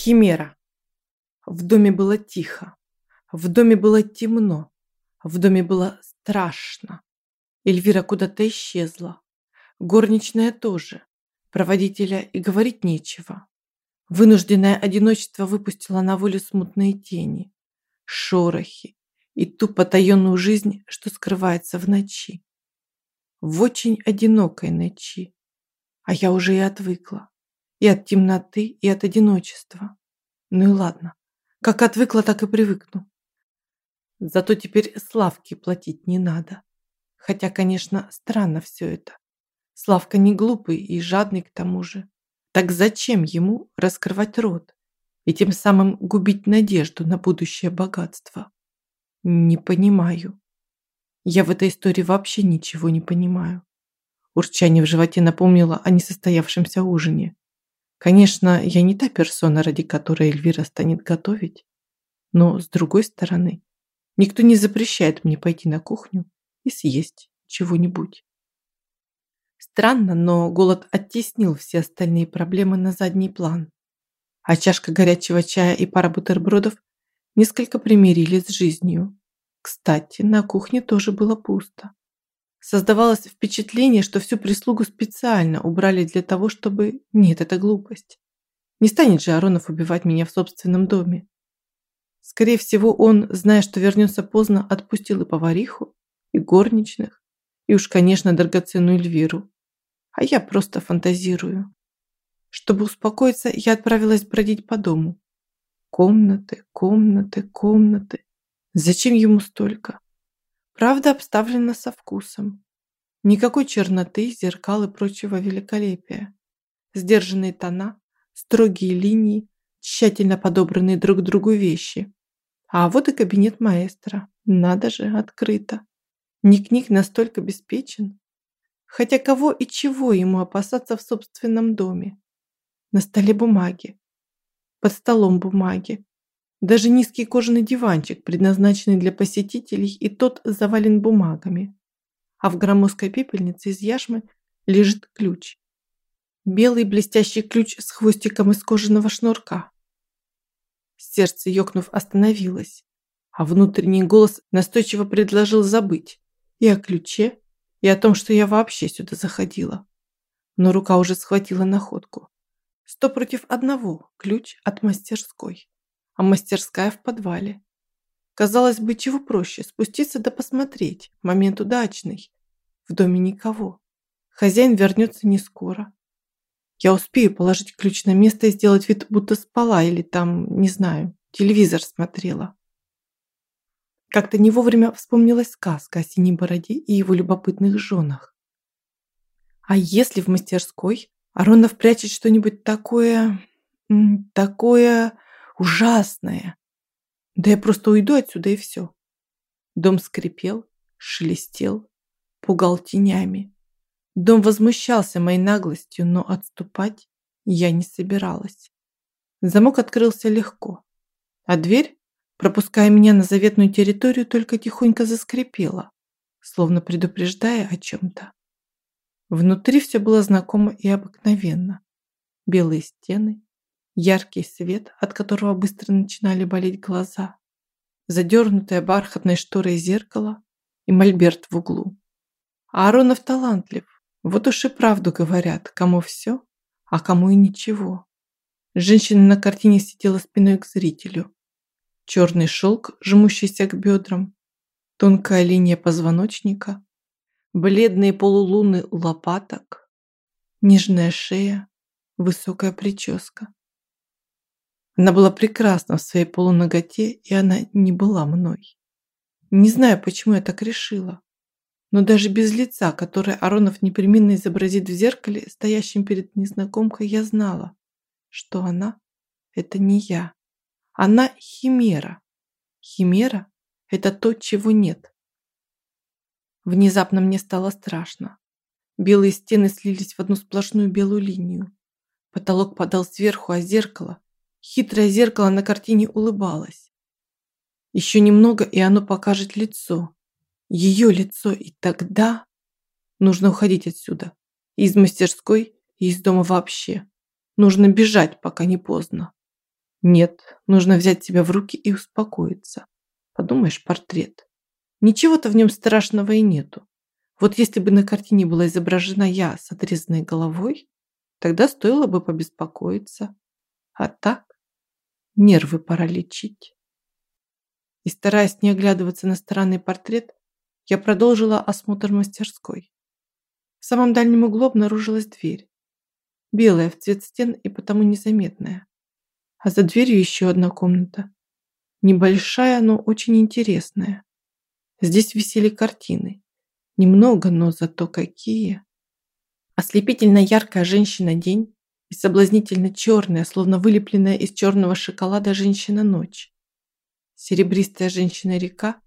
Химера. В доме было тихо. В доме было темно. В доме было страшно. Эльвира куда-то исчезла. Горничная тоже. Проводителя и говорить нечего. Вынужденное одиночество выпустило на волю смутные тени, шорохи и ту потаенную жизнь, что скрывается в ночи. В очень одинокой ночи. А я уже и отвыкла. И от темноты, и от одиночества. Ну и ладно. Как отвыкла, так и привыкну. Зато теперь Славке платить не надо. Хотя, конечно, странно все это. Славка не глупый и жадный к тому же. Так зачем ему раскрывать рот и тем самым губить надежду на будущее богатство? Не понимаю. Я в этой истории вообще ничего не понимаю. Урчание в животе напомнило о несостоявшемся ужине. Конечно, я не та персона, ради которой Эльвира станет готовить. Но, с другой стороны, никто не запрещает мне пойти на кухню и съесть чего-нибудь. Странно, но голод оттеснил все остальные проблемы на задний план. А чашка горячего чая и пара бутербродов несколько примирили с жизнью. Кстати, на кухне тоже было пусто. Создавалось впечатление, что всю прислугу специально убрали для того, чтобы... Нет, это глупость. Не станет же Аронов убивать меня в собственном доме. Скорее всего, он, зная, что вернется поздно, отпустил и повариху, и горничных, и уж, конечно, драгоценную Эльвиру. А я просто фантазирую. Чтобы успокоиться, я отправилась бродить по дому. Комнаты, комнаты, комнаты. Зачем ему столько? Правда, обставлена со вкусом. Никакой черноты, зеркал и прочего великолепия. Сдержанные тона, строгие линии, тщательно подобранные друг к другу вещи. А вот и кабинет маэстро. Надо же, открыто. Ник-Ник настолько обеспечен. Хотя кого и чего ему опасаться в собственном доме? На столе бумаги. Под столом бумаги. Даже низкий кожаный диванчик, предназначенный для посетителей, и тот завален бумагами. А в громоздкой пепельнице из яшмы лежит ключ. Белый блестящий ключ с хвостиком из кожаного шнурка. Сердце, ёкнув, остановилось, а внутренний голос настойчиво предложил забыть и о ключе, и о том, что я вообще сюда заходила. Но рука уже схватила находку. Сто против одного ключ от мастерской а мастерская в подвале. Казалось бы, чего проще, спуститься да посмотреть. Момент удачный. В доме никого. Хозяин вернется не скоро. Я успею положить ключ на место и сделать вид, будто спала или там, не знаю, телевизор смотрела. Как-то не вовремя вспомнилась сказка о синей бороде и его любопытных женах. А если в мастерской Аронов прячет что-нибудь такое... такое ужасное. Да я просто уйду отсюда и все. Дом скрипел, шелестел, пугал тенями. Дом возмущался моей наглостью, но отступать я не собиралась. Замок открылся легко, а дверь, пропуская меня на заветную территорию, только тихонько заскрипела, словно предупреждая о чем-то. Внутри все было знакомо и обыкновенно. Белые стены, яркий свет, от которого быстро начинали болеть глаза, задернутое бархатной шторой зеркало и мольберт в углу. А Аронов талантлив, вот уж и правду говорят, кому все, а кому и ничего. Женщина на картине сидела спиной к зрителю. Черный шелк, жмущийся к бедрам, тонкая линия позвоночника, бледные полулуны лопаток, нежная шея, высокая прическа. Она была прекрасна в своей полуноготе, и она не была мной. Не знаю, почему я так решила. Но даже без лица, которое Аронов непременно изобразит в зеркале, стоящем перед незнакомкой, я знала, что она – это не я. Она – химера. Химера – это то, чего нет. Внезапно мне стало страшно. Белые стены слились в одну сплошную белую линию. Потолок падал сверху, а зеркало Хитрое зеркало на картине улыбалось. Еще немного, и оно покажет лицо. Ее лицо, и тогда... Нужно уходить отсюда. Из мастерской и из дома вообще. Нужно бежать, пока не поздно. Нет, нужно взять себя в руки и успокоиться. Подумаешь, портрет. Ничего-то в нем страшного и нету. Вот если бы на картине была изображена я с отрезанной головой, тогда стоило бы побеспокоиться. А так нервы пора лечить. И стараясь не оглядываться на странный портрет, я продолжила осмотр мастерской. В самом дальнем углу обнаружилась дверь. Белая в цвет стен и потому незаметная. А за дверью еще одна комната. Небольшая, но очень интересная. Здесь висели картины. Немного, но зато какие. Ослепительно яркая женщина-день и соблазнительно черная, словно вылепленная из черного шоколада женщина-ночь. Серебристая женщина-река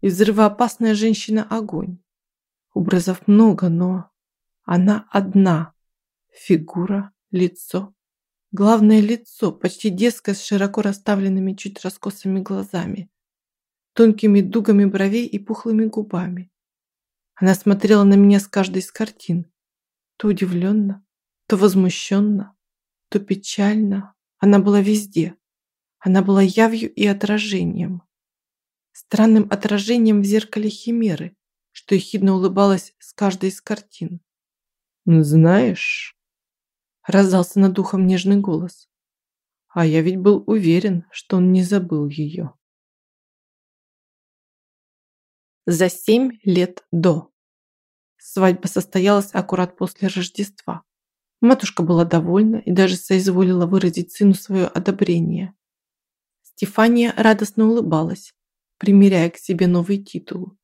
и взрывоопасная женщина-огонь. Образов много, но она одна. Фигура, лицо. Главное лицо, почти детское, с широко расставленными, чуть раскосыми глазами, тонкими дугами бровей и пухлыми губами. Она смотрела на меня с каждой из картин. То удивленно, то возмущенно, то печально. Она была везде. Она была явью и отражением. Странным отражением в зеркале химеры, что ехидно улыбалась с каждой из картин. «Знаешь...» — раздался над ухом нежный голос. А я ведь был уверен, что он не забыл ее за семь лет до. Свадьба состоялась аккурат после Рождества. Матушка была довольна и даже соизволила выразить сыну свое одобрение. Стефания радостно улыбалась, примеряя к себе новый титул.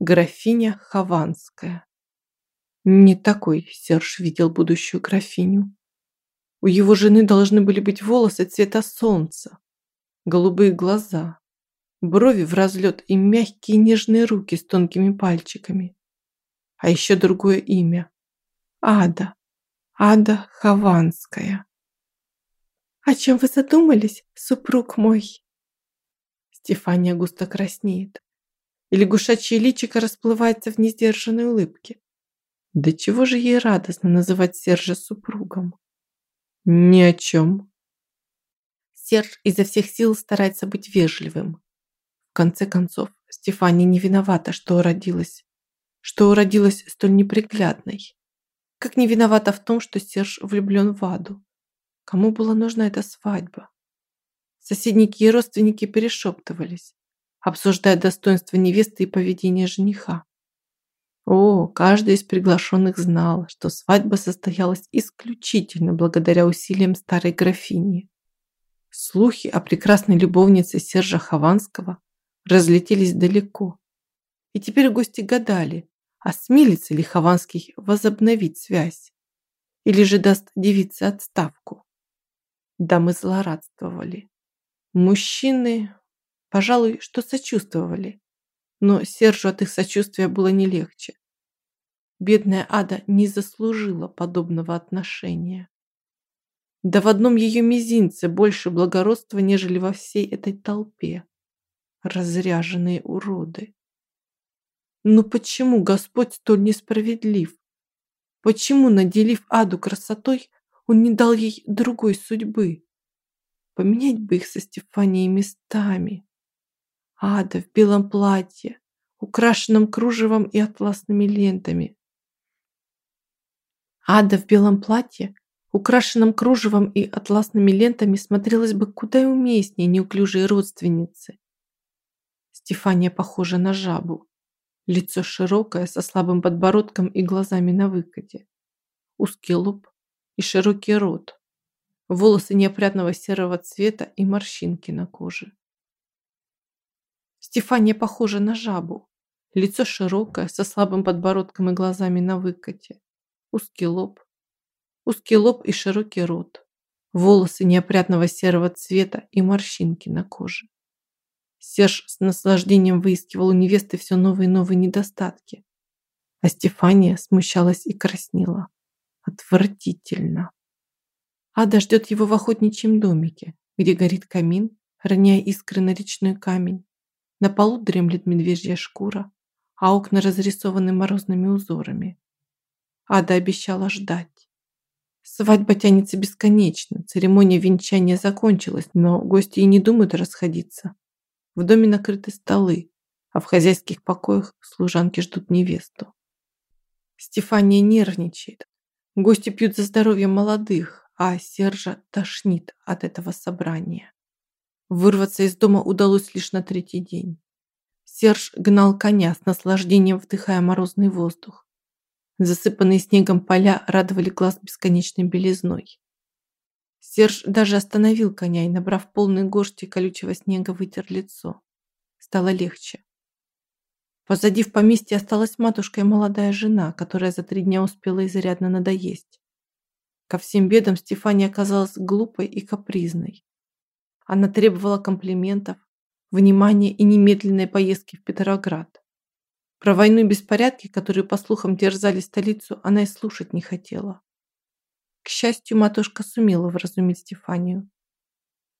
Графиня Хованская. Не такой Серж видел будущую графиню. У его жены должны были быть волосы цвета солнца, голубые глаза, брови в разлет и мягкие нежные руки с тонкими пальчиками. А еще другое имя. Ада. Ада Хованская. «О чем вы задумались, супруг мой?» Стефания густо краснеет. И лягушачье личико расплывается в несдержанной улыбке. Да чего же ей радостно называть Сержа супругом? Ни о чем. Серж изо всех сил старается быть вежливым, в конце концов, Стефания не виновата, что уродилась. Что уродилась столь неприглядной. Как не виновата в том, что Серж влюблен в Аду. Кому была нужна эта свадьба? Соседники и родственники перешептывались, обсуждая достоинства невесты и поведение жениха. О, каждый из приглашенных знал, что свадьба состоялась исключительно благодаря усилиям старой графини. Слухи о прекрасной любовнице Сержа Хованского разлетелись далеко. И теперь гости гадали, осмелится ли Хованский возобновить связь или же даст девице отставку. Дамы злорадствовали. Мужчины, пожалуй, что сочувствовали, но Сержу от их сочувствия было не легче. Бедная Ада не заслужила подобного отношения. Да в одном ее мизинце больше благородства, нежели во всей этой толпе разряженные уроды. Но почему Господь столь несправедлив? Почему, наделив Аду красотой, он не дал ей другой судьбы? Поменять бы их со Стефанией местами. Ада в белом платье, украшенном кружевом и атласными лентами. Ада в белом платье, украшенном кружевом и атласными лентами, смотрелась бы куда уместнее неуклюжей родственницы. Стефания похожа на жабу. Лицо широкое, со слабым подбородком и глазами на выкате. Узкий лоб и широкий рот. Волосы неопрятного серого цвета и морщинки на коже. Стефания похожа на жабу. Лицо широкое, со слабым подбородком и глазами на выкате. Узкий лоб. Узкий лоб и широкий рот. Волосы неопрятного серого цвета и морщинки на коже. Серж с наслаждением выискивал у невесты все новые и новые недостатки. А Стефания смущалась и краснела. Отвратительно. Ада ждет его в охотничьем домике, где горит камин, роняя искры на речной камень. На полу дремлет медвежья шкура, а окна разрисованы морозными узорами. Ада обещала ждать. Свадьба тянется бесконечно, церемония венчания закончилась, но гости и не думают расходиться. В доме накрыты столы, а в хозяйских покоях служанки ждут невесту. Стефания нервничает. Гости пьют за здоровье молодых, а Сержа тошнит от этого собрания. Вырваться из дома удалось лишь на третий день. Серж гнал коня с наслаждением, вдыхая морозный воздух. Засыпанные снегом поля радовали глаз бесконечной белизной. Серж даже остановил коня и, набрав полные горсти колючего снега, вытер лицо. Стало легче. Позади в поместье осталась матушка и молодая жена, которая за три дня успела изрядно надоесть. Ко всем бедам Стефания оказалась глупой и капризной. Она требовала комплиментов, внимания и немедленной поездки в Петроград. Про войну и беспорядки, которые, по слухам, терзали столицу, она и слушать не хотела. К счастью, матушка сумела вразумить Стефанию.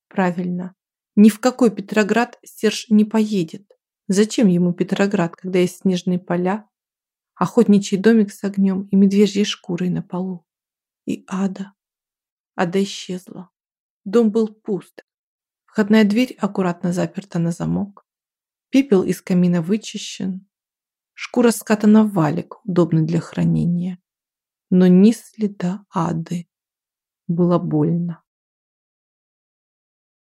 Правильно. Ни в какой Петроград Серж не поедет. Зачем ему Петроград, когда есть снежные поля, охотничий домик с огнем и медвежьей шкурой на полу? И ада. Ада исчезла. Дом был пуст. Входная дверь аккуратно заперта на замок. Пепел из камина вычищен. Шкура скатана в валик, удобный для хранения. Но ни следа ады. Было больно.